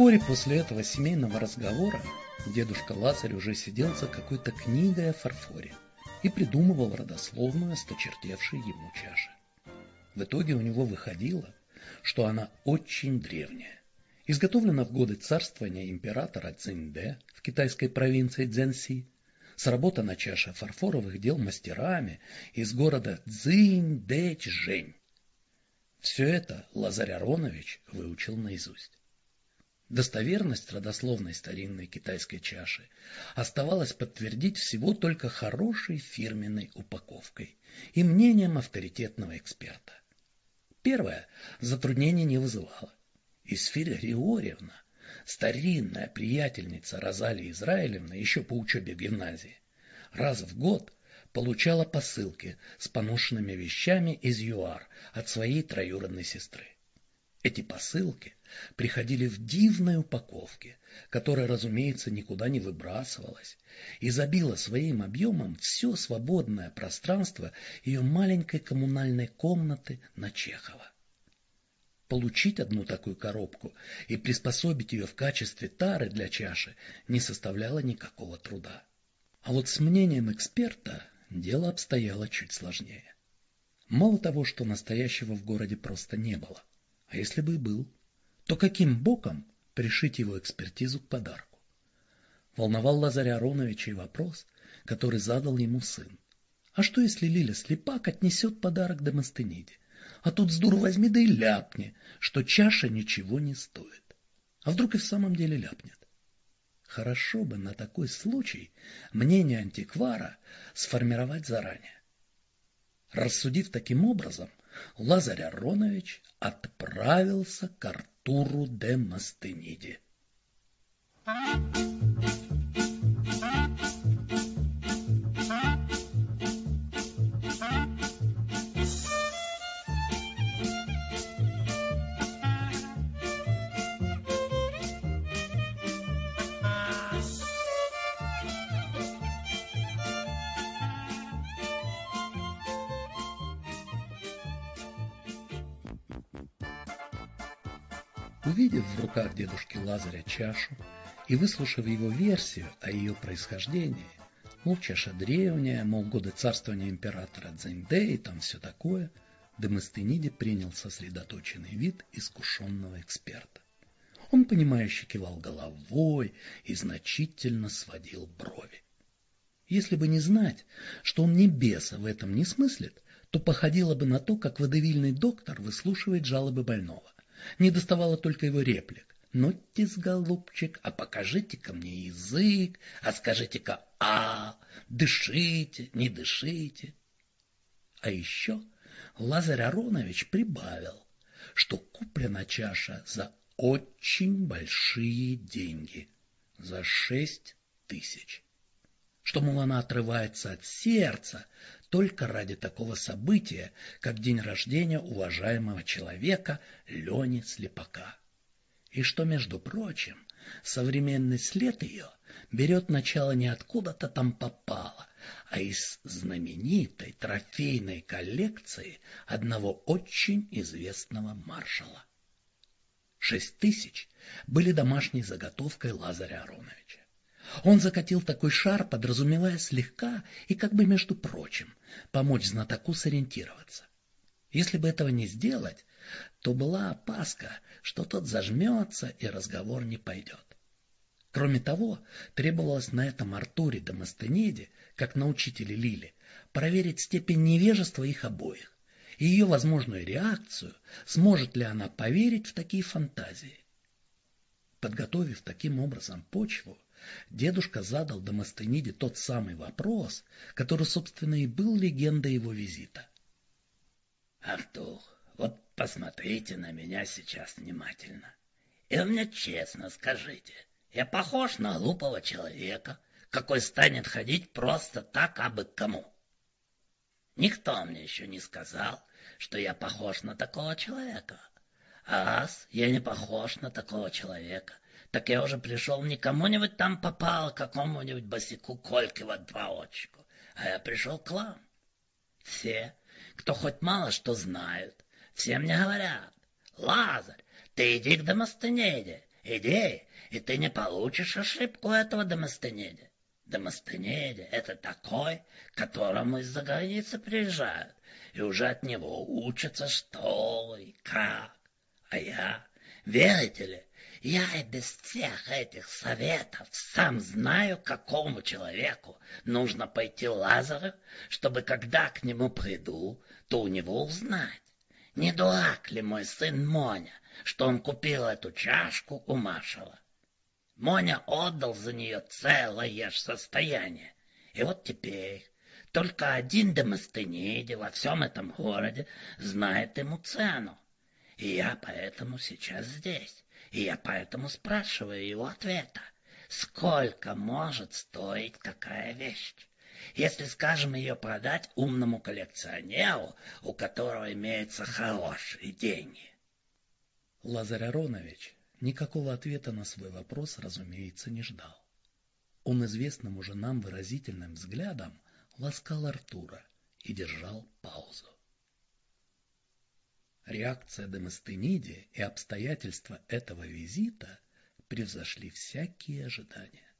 Вскоре после этого семейного разговора дедушка Лазарь уже сидел за какой-то книгой о фарфоре и придумывал родословную осточертевшей ему чаши. В итоге у него выходило, что она очень древняя, изготовлена в годы царствования императора Цинде в китайской провинции Цзэнси, сработана чаша фарфоровых дел мастерами из города Цзиньдэ-Чжэнь. Все это Лазарь Аронович выучил наизусть. Достоверность родословной старинной китайской чаши оставалось подтвердить всего только хорошей фирменной упаковкой и мнением авторитетного эксперта. Первое затруднений не вызывало. Исфиря Григорьевна, старинная приятельница Розалии Израилевны еще по учебе гимназии, раз в год получала посылки с поношенными вещами из ЮАР от своей троюродной сестры. Эти посылки приходили в дивной упаковке, которая, разумеется, никуда не выбрасывалась, и забила своим объемом все свободное пространство ее маленькой коммунальной комнаты на Чехова. Получить одну такую коробку и приспособить ее в качестве тары для чаши не составляло никакого труда. А вот с мнением эксперта дело обстояло чуть сложнее. Мало того, что настоящего в городе просто не было, а если бы и был, то каким боком пришить его экспертизу к подарку? Волновал Лазаря Ароновича и вопрос, который задал ему сын. А что, если Лиля слепак отнесет подарок Демостениде? А тут с дуру возьми да и ляпни, что чаша ничего не стоит. А вдруг и в самом деле ляпнет? Хорошо бы на такой случай мнение антиквара сформировать заранее. Рассудив таким образом, Лазарь Аронович отправился к Артуру де Мастениде. Увидев в руках дедушки Лазаря чашу и выслушав его версию о ее происхождении, мол, чаша древняя, мол, годы царствования императора Цзэньдэ и там все такое, Демостениде принял сосредоточенный вид искушенного эксперта. Он, понимающе кивал головой и значительно сводил брови. Если бы не знать, что он ни беса в этом не смыслит, то походило бы на то, как водевильный доктор выслушивает жалобы больного. Не доставало только его реплик. «Ну-тис, голубчик, а покажите-ка мне язык, а скажите-ка «а», дышите, не дышите». А еще Лазарь Аронович прибавил, что куплена чаша за очень большие деньги, за шесть тысяч что, мол, она отрывается от сердца только ради такого события, как день рождения уважаемого человека Лени Слепака. И что, между прочим, современный след ее берет начало не откуда-то там попало, а из знаменитой трофейной коллекции одного очень известного маршала. Шесть тысяч были домашней заготовкой Лазаря Ароновича. Он закатил такой шар, подразумевая слегка и как бы между прочим помочь знатоку сориентироваться. Если бы этого не сделать, то была опаска, что тот зажмется и разговор не пойдет. Кроме того, требовалось на этом Артуре Демостениде, как на учителе Лили, проверить степень невежества их обоих и ее возможную реакцию, сможет ли она поверить в такие фантазии. Подготовив таким образом почву, Дедушка задал Демостениде тот самый вопрос, который, собственно, и был легендой его визита. — Артур, Вот посмотрите на меня сейчас внимательно. И мне честно скажите, я похож на глупого человека, какой станет ходить просто так, абы кому? Никто мне еще не сказал, что я похож на такого человека. А раз я не похож на такого человека, так я уже пришел не кому-нибудь там попал, а какому-нибудь босику Кольке в отбавочку, а я пришел к вам. Все, кто хоть мало что знают, все мне говорят, Лазарь, ты иди к Демостенеде, иди, и ты не получишь ошибку этого Демостенеде. Демостенеде — это такой, которому из-за границы приезжают, и уже от него учатся что и как. А я, верите ли, я и без всех этих советов сам знаю, какому человеку нужно пойти Лазарю, чтобы когда к нему приду, то у него узнать. Не дурак ли мой сын Моня, что он купил эту чашку у маршала? Моня отдал за нее целое состояние. И вот теперь только один Демостениди во всем этом городе знает ему цену. И я поэтому сейчас здесь. И я поэтому спрашиваю его ответа. Сколько может стоить такая вещь? Если, скажем, ее продать умному коллекционеру, у которого имеются хорошие деньги. Лазарь Аронович никакого ответа на свой вопрос, разумеется, не ждал. Он известным уже нам выразительным взглядом ласкал Артура и держал паузу. Реакция Демостениди и обстоятельства этого визита превзошли всякие ожидания.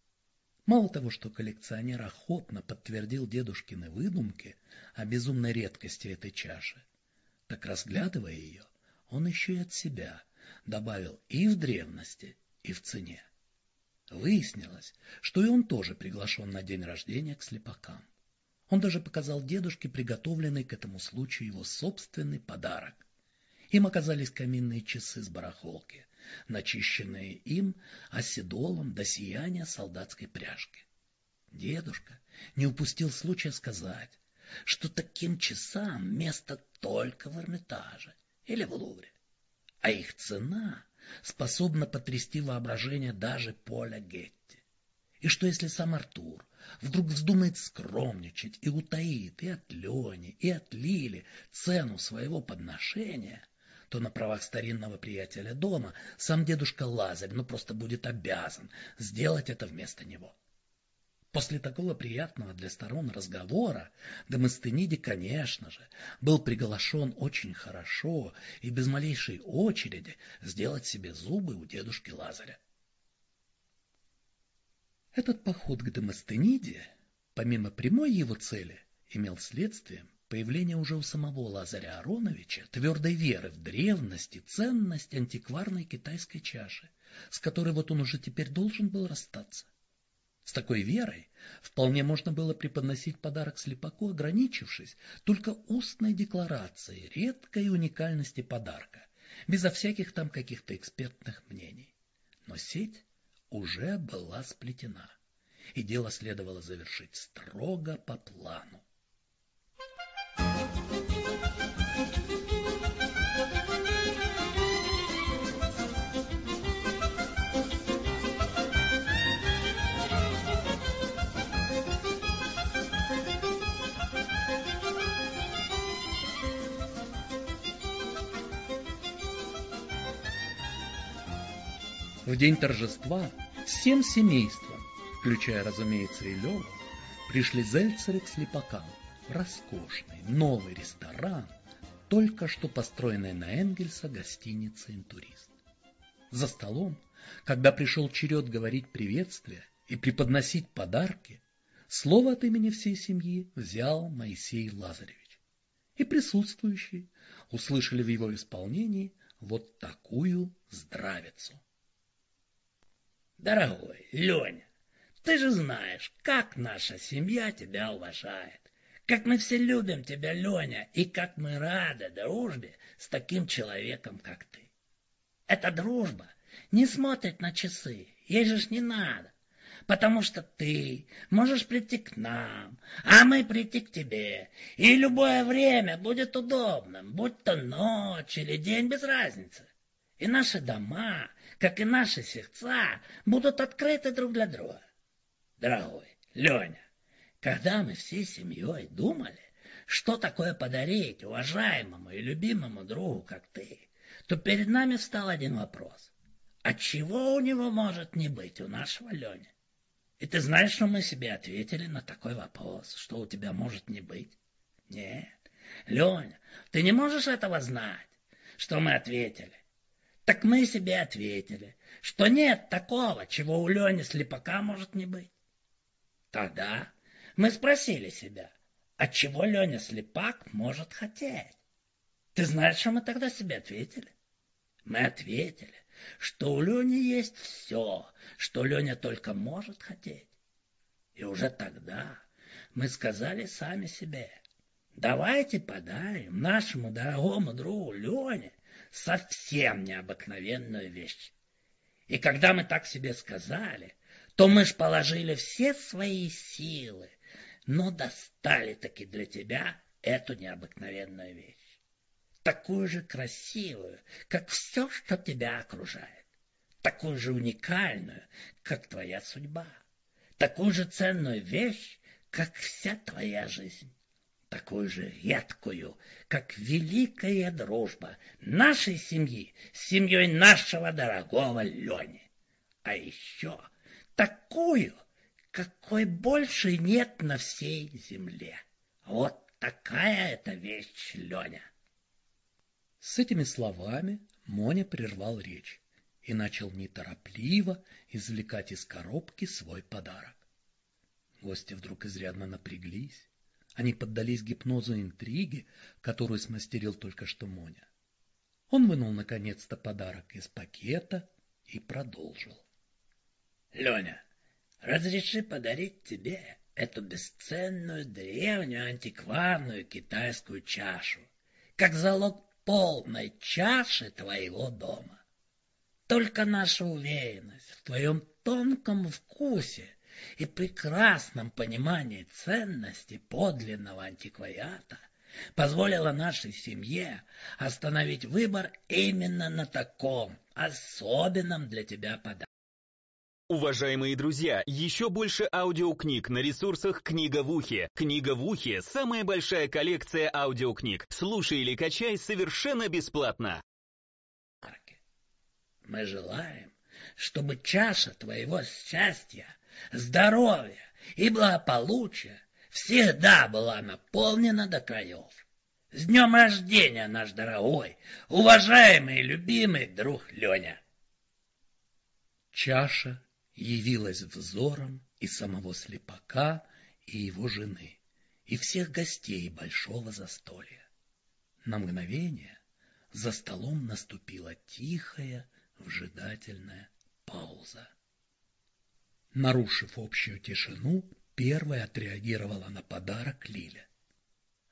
Мало того, что коллекционер охотно подтвердил дедушкины выдумки о безумной редкости этой чаши, так разглядывая ее, он еще и от себя добавил и в древности, и в цене. Выяснилось, что и он тоже приглашен на день рождения к слепакам. Он даже показал дедушке приготовленный к этому случаю его собственный подарок им оказались каминные часы с барахолки, начищенные им оседолом до сияния солдатской пряжки. Дедушка не упустил случая сказать, что таким часам место только в Эрмитаже или в Лувре, а их цена способна потрясти воображение даже Поля Гетти. И что если сам Артур вдруг вздумает скромничать и утаит и от Лени, и от Лили цену своего подношения, то на правах старинного приятеля дома сам дедушка Лазарь ну просто будет обязан сделать это вместо него. После такого приятного для сторон разговора Демостениди, конечно же, был приглашен очень хорошо и без малейшей очереди сделать себе зубы у дедушки Лазаря. Этот поход к Демостениде, помимо прямой его цели, имел следствием Появление уже у самого Лазаря Ароновича твердой веры в древность и ценность антикварной китайской чаши, с которой вот он уже теперь должен был расстаться. С такой верой вполне можно было преподносить подарок слепаку, ограничившись только устной декларацией редкой уникальности подарка, безо всяких там каких-то экспертных мнений. Но сеть уже была сплетена, и дело следовало завершить строго по плану. В день торжества всем семейством, включая, разумеется, и Леву, пришли Зельцеры к слепакам роскошный новый ресторан, только что построенный на Энгельса гостиница «Интурист». За столом, когда пришел черед говорить приветствия и преподносить подарки, слово от имени всей семьи взял Моисей Лазаревич. И присутствующие услышали в его исполнении вот такую здравицу. Дорогой Леня, ты же знаешь, как наша семья тебя уважает. Как мы все любим тебя, Леня, и как мы рады дружбе с таким человеком, как ты. Эта дружба не смотрит на часы, ей же ж не надо. потому что ты можешь прийти к нам, а мы прийти к тебе, и любое время будет удобным, будь то ночь или день, без разницы. И наши дома, как и наши сердца, будут открыты друг для друга. Дорогой Леня, когда мы всей семьей думали, что такое подарить уважаемому и любимому другу, как ты, то перед нами встал один вопрос. А чего у него может не быть у нашего Лени? И ты знаешь, что мы себе ответили на такой вопрос, что у тебя может не быть? Нет, Леня, ты не можешь этого знать, что мы ответили. Так мы себе ответили, что нет такого, чего у Лени слепака может не быть. Тогда мы спросили себя, от чего Леня слепак может хотеть? Ты знаешь, что мы тогда себе ответили? Мы ответили, что у Лени есть все, что Леня только может хотеть. И уже тогда мы сказали сами себе, давайте подарим нашему дорогому другу Лене совсем необыкновенную вещь. И когда мы так себе сказали, то мы ж положили все свои силы, но достали таки для тебя эту необыкновенную вещь. Такую же красивую, как все, что тебя окружает. Такую же уникальную, как твоя судьба. Такую же ценную вещь, как вся твоя жизнь. Такую же редкую, как великая дружба нашей семьи с семьей нашего дорогого Лени. А еще такую, какой больше нет на всей земле. Вот такая это вещь, Леня. С этими словами Моня прервал речь и начал неторопливо извлекать из коробки свой подарок. Гости вдруг изрядно напряглись. Они поддались гипнозу интриги, которую смастерил только что Моня. Он вынул наконец-то подарок из пакета и продолжил. — Леня, разреши подарить тебе эту бесценную древнюю антикварную китайскую чашу, как залог полной чаши твоего дома. Только наша уверенность в твоем тонком вкусе и прекрасном понимании ценности подлинного антиквариата позволила нашей семье остановить выбор именно на таком особенном для тебя подарке. Уважаемые друзья, еще больше аудиокниг на ресурсах «Книга в ухе». «Книга в ухе» — самая большая коллекция аудиокниг. Слушай или качай совершенно бесплатно. Мы желаем, чтобы чаша твоего счастья, здоровья и благополучия всегда была наполнена до краев. С днем рождения, наш дорогой, уважаемый и любимый друг Леня! Чаша явилась взором и самого слепака, и его жены, и всех гостей большого застолья. На мгновение за столом наступила тихая, вжидательная пауза. Нарушив общую тишину, первая отреагировала на подарок Лиля.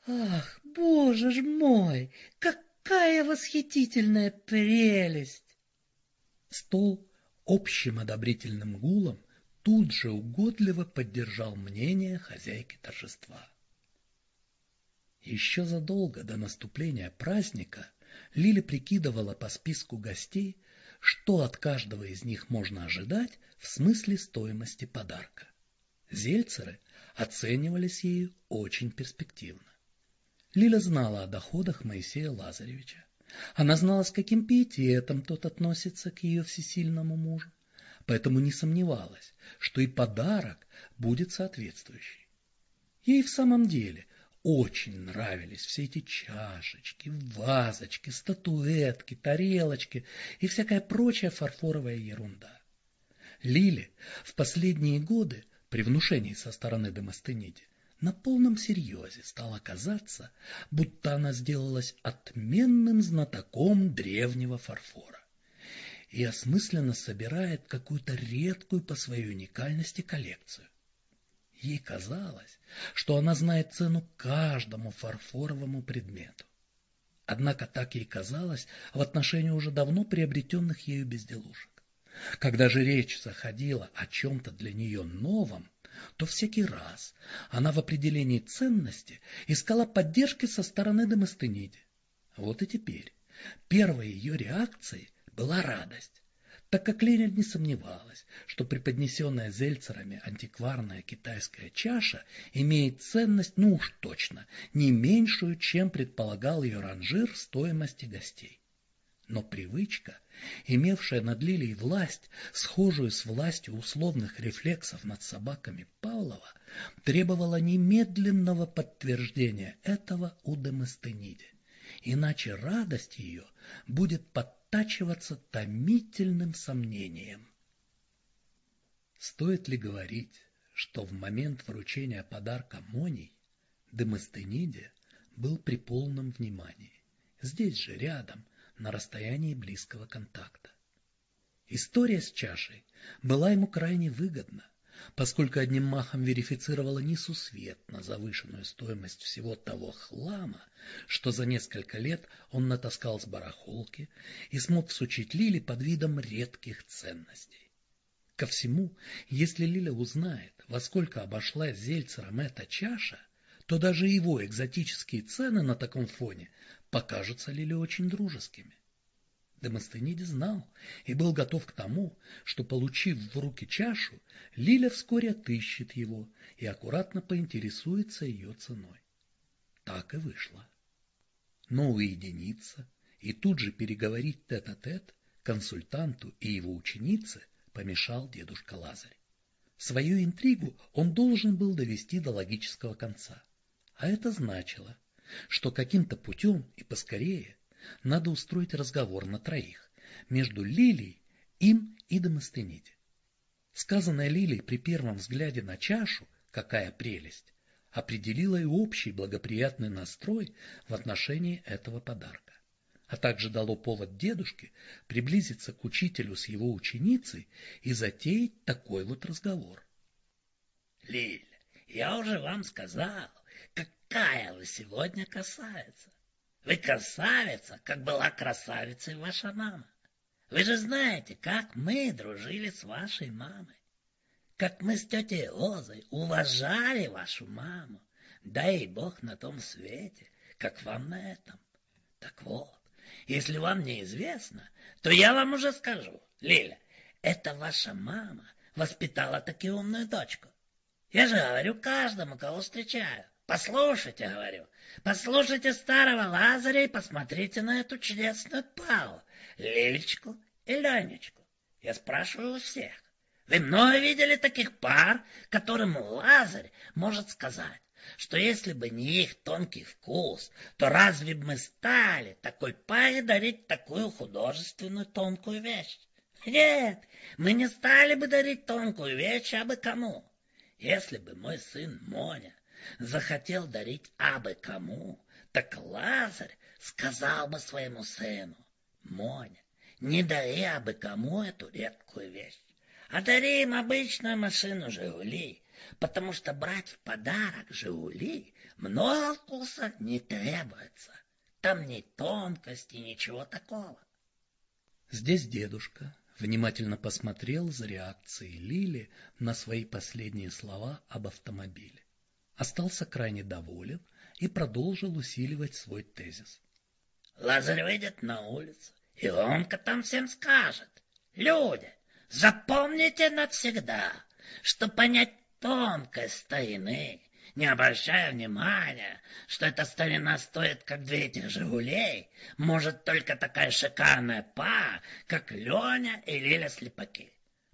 «Ах, боже ж мой, какая восхитительная прелесть!» Стол общим одобрительным гулом тут же угодливо поддержал мнение хозяйки торжества. Еще задолго до наступления праздника Лиля прикидывала по списку гостей, что от каждого из них можно ожидать в смысле стоимости подарка. Зельцеры оценивались ею очень перспективно. Лиля знала о доходах Моисея Лазаревича. Она знала, с каким пиететом тот относится к ее всесильному мужу, поэтому не сомневалась, что и подарок будет соответствующий. Ей в самом деле очень нравились все эти чашечки, вазочки, статуэтки, тарелочки и всякая прочая фарфоровая ерунда. Лиле в последние годы при внушении со стороны Демостениди на полном серьезе стало казаться, будто она сделалась отменным знатоком древнего фарфора и осмысленно собирает какую-то редкую по своей уникальности коллекцию. Ей казалось, что она знает цену каждому фарфоровому предмету. Однако так ей казалось в отношении уже давно приобретенных ею безделушек. Когда же речь заходила о чем-то для нее новом, то всякий раз она в определении ценности искала поддержки со стороны Демостениди. Вот и теперь первой ее реакцией была радость, так как Ленин не сомневалась, что преподнесенная Зельцерами антикварная китайская чаша имеет ценность, ну уж точно, не меньшую, чем предполагал ее ранжир стоимости гостей. Но привычка, имевшая над Лилией власть, схожую с властью условных рефлексов над собаками Павлова, требовала немедленного подтверждения этого у Демостениди. Иначе радость ее будет подтачиваться томительным сомнением. Стоит ли говорить, что в момент вручения подарка Моней Демостениде был при полном внимании, здесь же, рядом, на расстоянии близкого контакта. История с чашей была ему крайне выгодна, поскольку одним махом верифицировала несусветно завышенную стоимость всего того хлама, что за несколько лет он натаскал с барахолки и смог всучить Лиле под видом редких ценностей. Ко всему, если Лиля узнает, во сколько обошлась Зельцером эта чаша, то даже его экзотические цены на таком фоне покажутся Лиле очень дружескими. Демостениди знал и был готов к тому, что, получив в руки чашу, Лиля вскоре отыщет его и аккуратно поинтересуется ее ценой. Так и вышло. Но уединиться и тут же переговорить тет-а-тет -тет консультанту и его ученице помешал дедушка Лазарь. Свою интригу он должен был довести до логического конца. А это значило, что каким-то путем и поскорее надо устроить разговор на троих между Лилией, им и Демостениди. Сказанное Лилией при первом взгляде на чашу, какая прелесть, определила и общий благоприятный настрой в отношении этого подарка, а также дало повод дедушке приблизиться к учителю с его ученицей и затеять такой вот разговор. — Лиль, я уже вам сказал, какая вы сегодня красавица. Вы красавица, как была красавицей ваша мама. Вы же знаете, как мы дружили с вашей мамой. Как мы с тетей Лозой уважали вашу маму. Дай Бог на том свете, как вам на этом. Так вот, если вам неизвестно, то я вам уже скажу. Лиля, это ваша мама воспитала таки умную дочку. Я же говорю каждому, кого встречаю. Послушайте, говорю, послушайте старого Лазаря и посмотрите на эту чудесную пару, Лилечку и Ленечку. Я спрашиваю у всех. Вы много видели таких пар, которым Лазарь может сказать, что если бы не их тонкий вкус, то разве бы мы стали такой паре дарить такую художественную тонкую вещь? Нет, мы не стали бы дарить тонкую вещь абы кому. Если бы мой сын Моня захотел дарить абы кому, так Лазарь сказал бы своему сыну, «Моня, не дари абы кому эту редкую вещь, а дари им обычную машину «Жигули», потому что брать в подарок «Жигули» много вкуса не требуется. Там ни тонкости, ничего такого. Здесь дедушка внимательно посмотрел за реакцией Лили на свои последние слова об автомобиле остался крайне доволен и продолжил усиливать свой тезис. Лазарь выйдет на улицу, и он-ка там всем скажет. Люди, запомните навсегда, что понять тонкость старины, не обращая внимания, что эта старина стоит как две этих «Жигулей», может только такая шикарная пара, как Леня и Лиля Слепаки.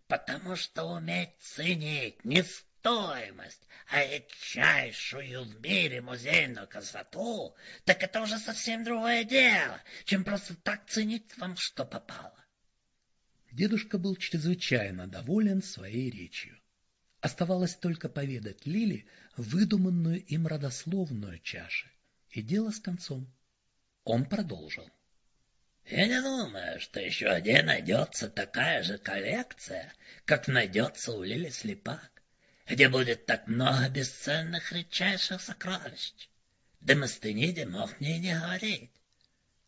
Потому что уметь ценить не стоимость, а редчайшую в мире музейную красоту, так это уже совсем другое дело, чем просто так ценить вам, что попало. Дедушка был чрезвычайно доволен своей речью. Оставалось только поведать Лиле выдуманную им родословную чаши, и дело с концом. Он продолжил. Я не думаю, что еще где найдется такая же коллекция, как найдется у Лили Слепак где будет так много бесценных редчайших сокровищ. Демостениде мог мне не говорить.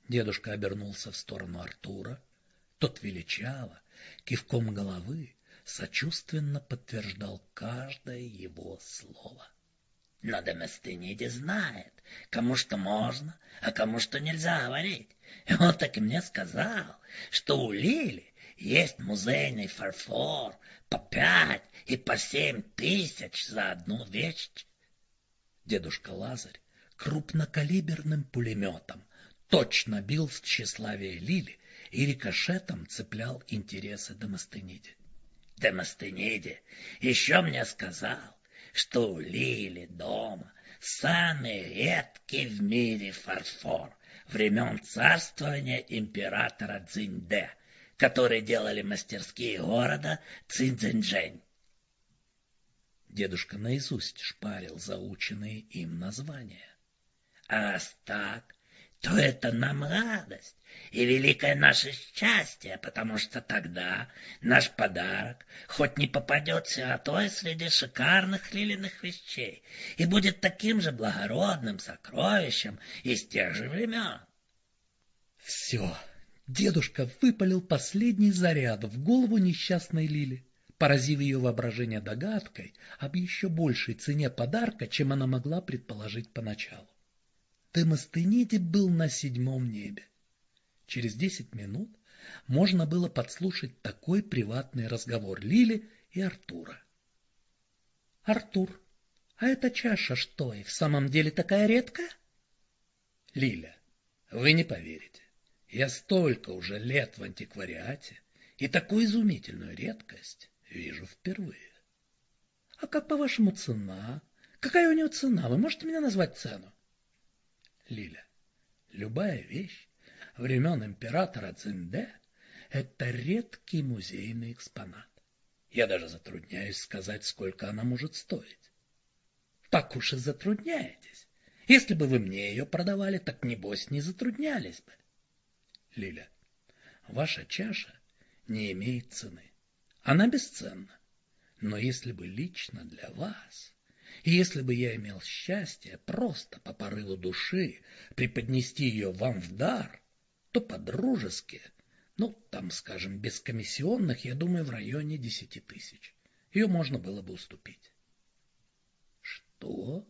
Дедушка обернулся в сторону Артура, Тот величаво, кивком головы, сочувственно подтверждал каждое его слово. Но Демостениди знает, кому что можно, а кому что нельзя говорить. И он так и мне сказал, что у Лили есть музейный фарфор по пять и по семь тысяч за одну вещь. Дедушка Лазарь крупнокалиберным пулеметом точно бил в тщеславие Лили и рикошетом цеплял интересы Демостениди. Демостениди еще мне сказал, что у Лили дома самый редкий в мире фарфор времен царствования императора Цзиньде, который делали мастерские города Цинцзиньчжэнь. Дедушка наизусть шпарил заученные им названия. А раз так, то это нам радость и великое наше счастье, потому что тогда наш подарок хоть не попадется, а то и среди шикарных лилиных вещей и будет таким же благородным сокровищем из тех же времен. Все, дедушка выпалил последний заряд в голову несчастной Лили, поразив ее воображение догадкой об еще большей цене подарка, чем она могла предположить поначалу. Демостениди был на седьмом небе. Через десять минут можно было подслушать такой приватный разговор Лили и Артура. «Артур, а эта чаша что, и в самом деле такая редкая?» «Лиля, вы не поверите. Я столько уже лет в антиквариате, и такую изумительную редкость вижу впервые. А как, по-вашему, цена? Какая у нее цена? Вы можете мне назвать цену? Лиля, любая вещь времен императора Цзиньде — это редкий музейный экспонат. Я даже затрудняюсь сказать, сколько она может стоить. Так уж и затрудняетесь. Если бы вы мне ее продавали, так небось не затруднялись бы. Лиля, ваша чаша не имеет цены. Она бесценна. Но если бы лично для вас и если бы я имел счастье просто по порыву души преподнести ее вам в дар, то по-дружески, ну, там, скажем, без комиссионных, я думаю, в районе десяти тысяч. Ее можно было бы уступить. Что?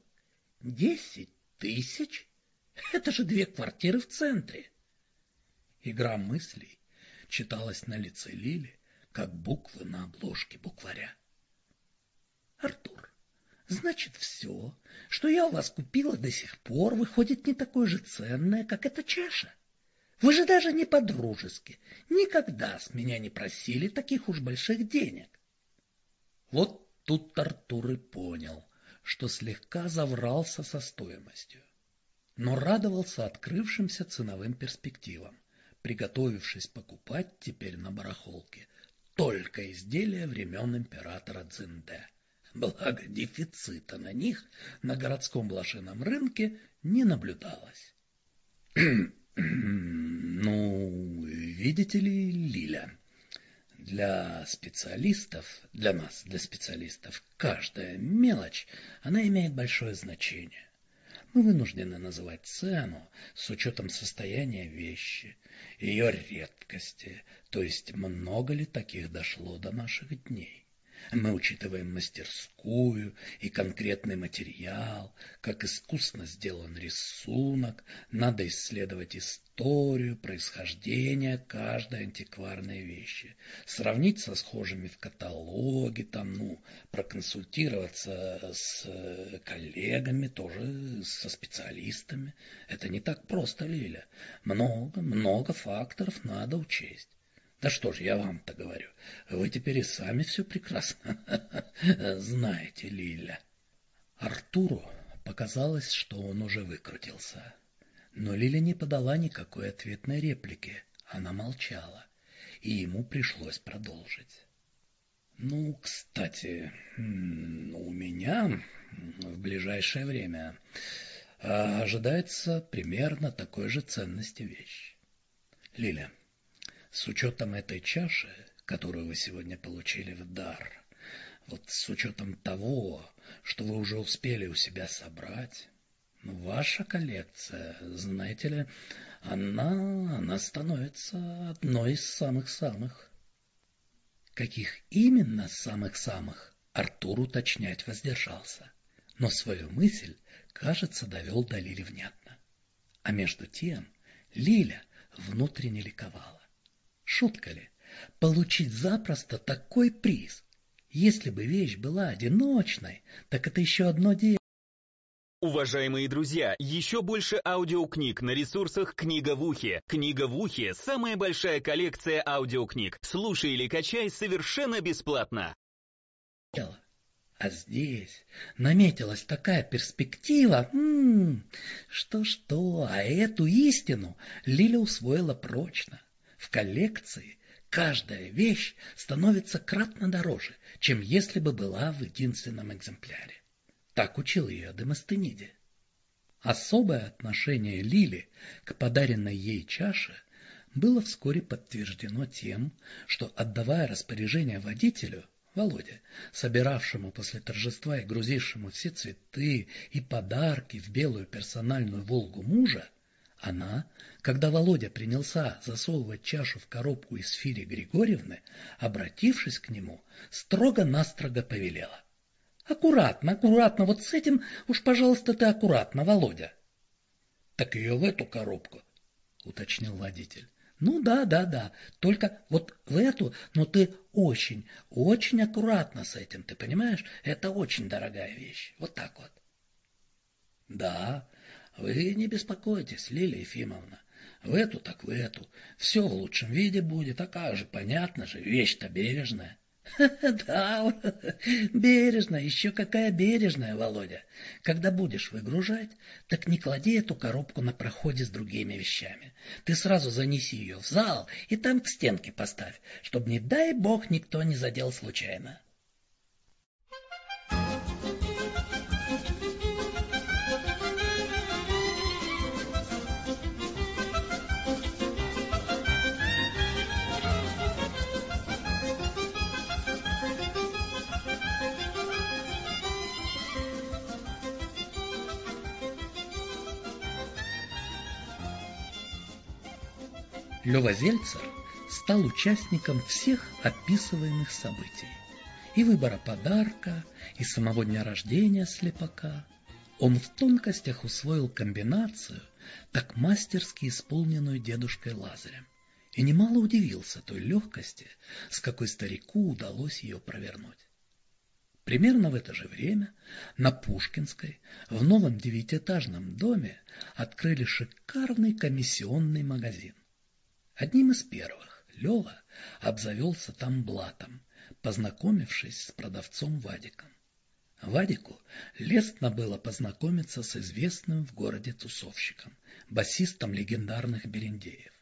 Десять тысяч? Это же две квартиры в центре. Игра мыслей читалась на лице Лили, как буквы на обложке букваря. Артур, Значит, все, что я у вас купила до сих пор, выходит не такое же ценное, как эта чаша. Вы же даже не по-дружески никогда с меня не просили таких уж больших денег. Вот тут Артур и понял, что слегка заврался со стоимостью, но радовался открывшимся ценовым перспективам, приготовившись покупать теперь на барахолке только изделия времен императора Цзиньде благо дефицита на них на городском блошином рынке не наблюдалось. ну, видите ли, Лиля, для специалистов, для нас, для специалистов, каждая мелочь, она имеет большое значение. Мы вынуждены называть цену с учетом состояния вещи, ее редкости, то есть много ли таких дошло до наших дней. Мы учитываем мастерскую и конкретный материал, как искусно сделан рисунок, надо исследовать историю, происхождение каждой антикварной вещи, сравнить со схожими в каталоге, там, ну, проконсультироваться с э, коллегами, тоже со специалистами. Это не так просто, Лиля. Много, много факторов надо учесть. Да что ж, я вам-то говорю, вы теперь и сами все прекрасно знаете, Лиля. Артуру показалось, что он уже выкрутился. Но Лиля не подала никакой ответной реплики. Она молчала, и ему пришлось продолжить. Ну, кстати, у меня в ближайшее время а, ожидается примерно такой же ценности вещь. Лиля, с учетом этой чаши, которую вы сегодня получили в дар, вот с учетом того, что вы уже успели у себя собрать, Ваша коллекция, знаете ли, она, она становится одной из самых-самых. Каких именно самых-самых, Артур уточнять воздержался, но свою мысль, кажется, довел до Лили внятно. А между тем Лиля внутренне ликовала. Шутка ли, получить запросто такой приз? Если бы вещь была одиночной, так это еще одно дело. Уважаемые друзья, еще больше аудиокниг на ресурсах «Книга в ухе». «Книга в ухе» — самая большая коллекция аудиокниг. Слушай или качай совершенно бесплатно. А здесь наметилась такая перспектива. Что-что, а эту истину Лиля усвоила прочно. В коллекции каждая вещь становится кратно дороже, чем если бы была в единственном экземпляре. Так учил ее Демостениде. Особое отношение Лили к подаренной ей чаше было вскоре подтверждено тем, что, отдавая распоряжение водителю, Володе, собиравшему после торжества и грузившему все цветы и подарки в белую персональную «Волгу» мужа, она, когда Володя принялся засовывать чашу в коробку из Фири Григорьевны, обратившись к нему, строго-настрого повелела. Аккуратно, аккуратно, вот с этим уж, пожалуйста, ты аккуратно, Володя. Так ее в эту коробку, уточнил водитель. Ну да, да, да, только вот в эту, но ты очень, очень аккуратно с этим, ты понимаешь? Это очень дорогая вещь, вот так вот. Да, вы не беспокойтесь, Лилия Ефимовна, в эту так в эту, все в лучшем виде будет, а как же, понятно же, вещь-то бережная. Да, бережно, еще какая бережная, Володя. Когда будешь выгружать, так не клади эту коробку на проходе с другими вещами. Ты сразу занеси ее в зал и там к стенке поставь, чтобы, не дай бог, никто не задел случайно. Лёва Зельцер стал участником всех описываемых событий. И выбора подарка, и самого дня рождения слепака. Он в тонкостях усвоил комбинацию, так мастерски исполненную дедушкой Лазарем, и немало удивился той легкости, с какой старику удалось ее провернуть. Примерно в это же время на Пушкинской в новом девятиэтажном доме открыли шикарный комиссионный магазин. Одним из первых Лева обзавелся там блатом, познакомившись с продавцом Вадиком. Вадику лестно было познакомиться с известным в городе тусовщиком, басистом легендарных Берендеев.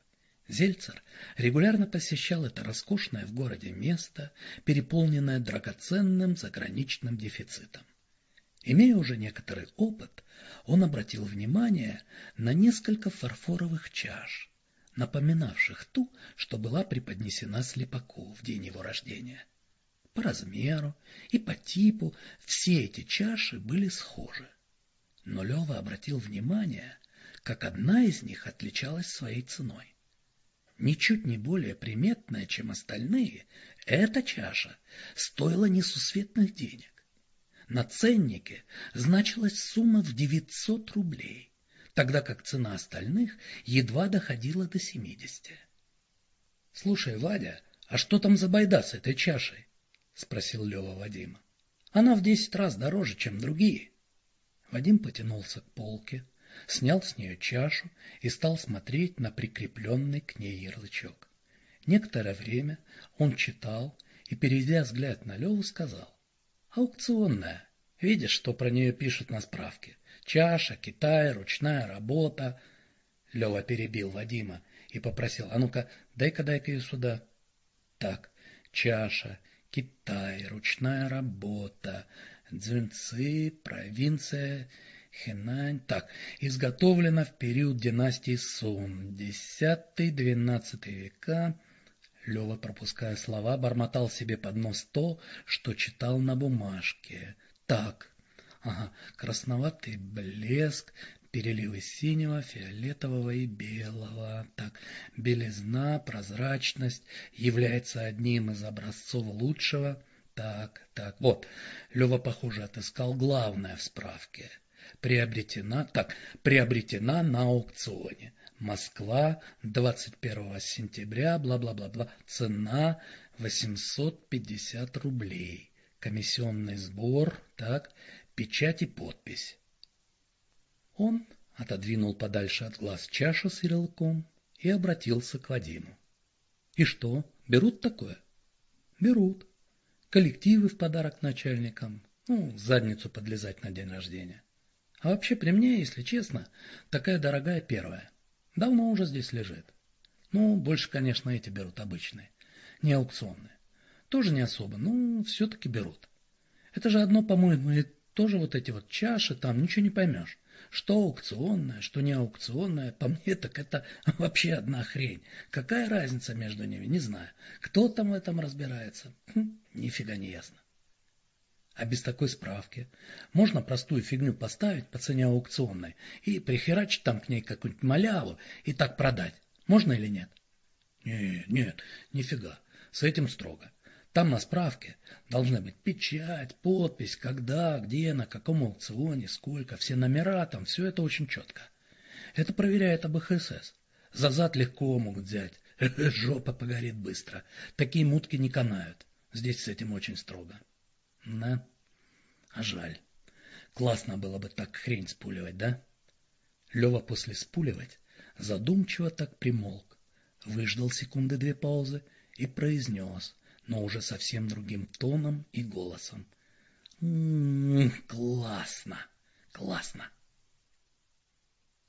Зельцер регулярно посещал это роскошное в городе место, переполненное драгоценным заграничным дефицитом. Имея уже некоторый опыт, он обратил внимание на несколько фарфоровых чаш, напоминавших ту, что была преподнесена слепаку в день его рождения. По размеру и по типу все эти чаши были схожи. Но Лева обратил внимание, как одна из них отличалась своей ценой. Ничуть не более приметная, чем остальные, эта чаша стоила несусветных денег. На ценнике значилась сумма в 900 рублей тогда как цена остальных едва доходила до семидесяти. — Слушай, Вадя, а что там за байда с этой чашей? — спросил Лева Вадима. — Она в десять раз дороже, чем другие. Вадим потянулся к полке, снял с нее чашу и стал смотреть на прикрепленный к ней ярлычок. Некоторое время он читал и, перейдя взгляд на Леву, сказал. — Аукционная. Видишь, что про нее пишут на справке? Чаша, Китай, ручная работа. Лева перебил Вадима и попросил, а ну-ка, дай-ка, дай-ка ее сюда. Так, чаша, Китай, ручная работа, Дзюньцы, провинция, Хэнань. Так, изготовлена в период династии Сун, X-XII века. Лева, пропуская слова, бормотал себе под нос то, что читал на бумажке. Так, Ага, красноватый блеск, переливы синего, фиолетового и белого. Так, белизна, прозрачность является одним из образцов лучшего. Так, так, вот, Лева, похоже, отыскал главное в справке. Приобретена, так, приобретена на аукционе. Москва, 21 сентября, бла-бла-бла-бла. Цена 850 рублей. Комиссионный сбор, так, печать и подпись. Он отодвинул подальше от глаз чашу с ярлыком и обратился к Вадиму. — И что, берут такое? — Берут. Коллективы в подарок начальникам, ну, задницу подлезать на день рождения. А вообще при мне, если честно, такая дорогая первая. Давно уже здесь лежит. Ну, больше, конечно, эти берут обычные, не аукционные. Тоже не особо, но все-таки берут. Это же одно, по-моему, и тоже вот эти вот чаши, там ничего не поймешь. Что аукционное, что не аукционное, по мне так это вообще одна хрень. Какая разница между ними, не знаю. Кто там в этом разбирается, хм, нифига не ясно. А без такой справки можно простую фигню поставить по цене аукционной и прихерачить там к ней какую-нибудь маляву и так продать. Можно или нет? Нет, нет, нифига. С этим строго. Там на справке должны быть печать, подпись, когда, где, на каком аукционе, сколько, все номера там, все это очень четко. Это проверяет АБХСС. За зад легко могут взять. Жопа погорит быстро. Такие мутки не канают. Здесь с этим очень строго. Да? А жаль. Классно было бы так хрень спуливать, да? Лева после спуливать задумчиво так примолк, выждал секунды две паузы и произнес, но уже совсем другим тоном и голосом. «М-м, классно, классно.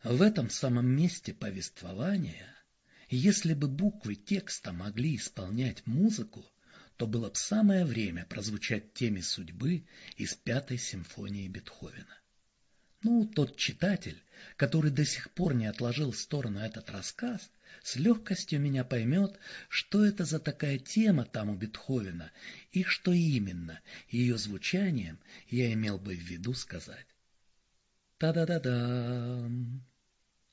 В этом самом месте повествования, если бы буквы текста могли исполнять музыку, то было бы самое время прозвучать теме судьбы из пятой симфонии Бетховена. Ну, тот читатель, который до сих пор не отложил в сторону этот рассказ, с легкостью меня поймет, что это за такая тема там у Бетховена, и что именно ее звучанием я имел бы в виду сказать. Та-да-да-да!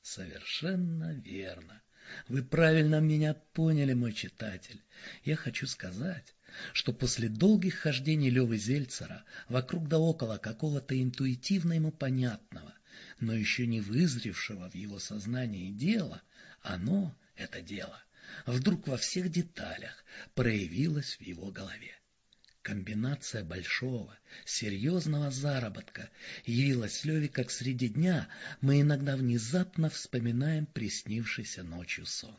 Совершенно верно. Вы правильно меня поняли, мой читатель. Я хочу сказать, что после долгих хождений Левы Зельцера вокруг да около какого-то интуитивно ему понятного, но еще не вызревшего в его сознании дела, оно, это дело, вдруг во всех деталях проявилось в его голове. Комбинация большого, серьезного заработка явилась Леве, как среди дня мы иногда внезапно вспоминаем приснившийся ночью сон.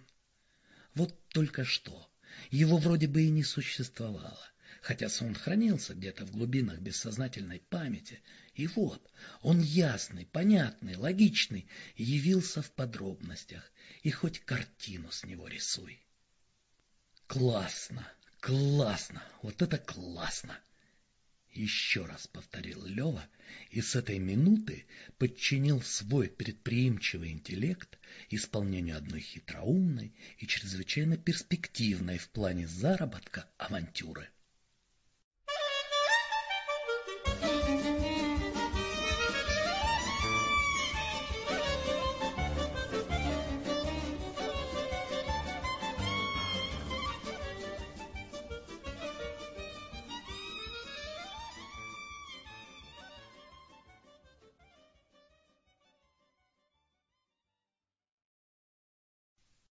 Вот только что его вроде бы и не существовало, хотя сон хранился где-то в глубинах бессознательной памяти, и вот он ясный, понятный, логичный, явился в подробностях, и хоть картину с него рисуй. Классно, классно, вот это классно! Еще раз повторил Лева и с этой минуты подчинил свой предприимчивый интеллект исполнению одной хитроумной и чрезвычайно перспективной в плане заработка авантюры.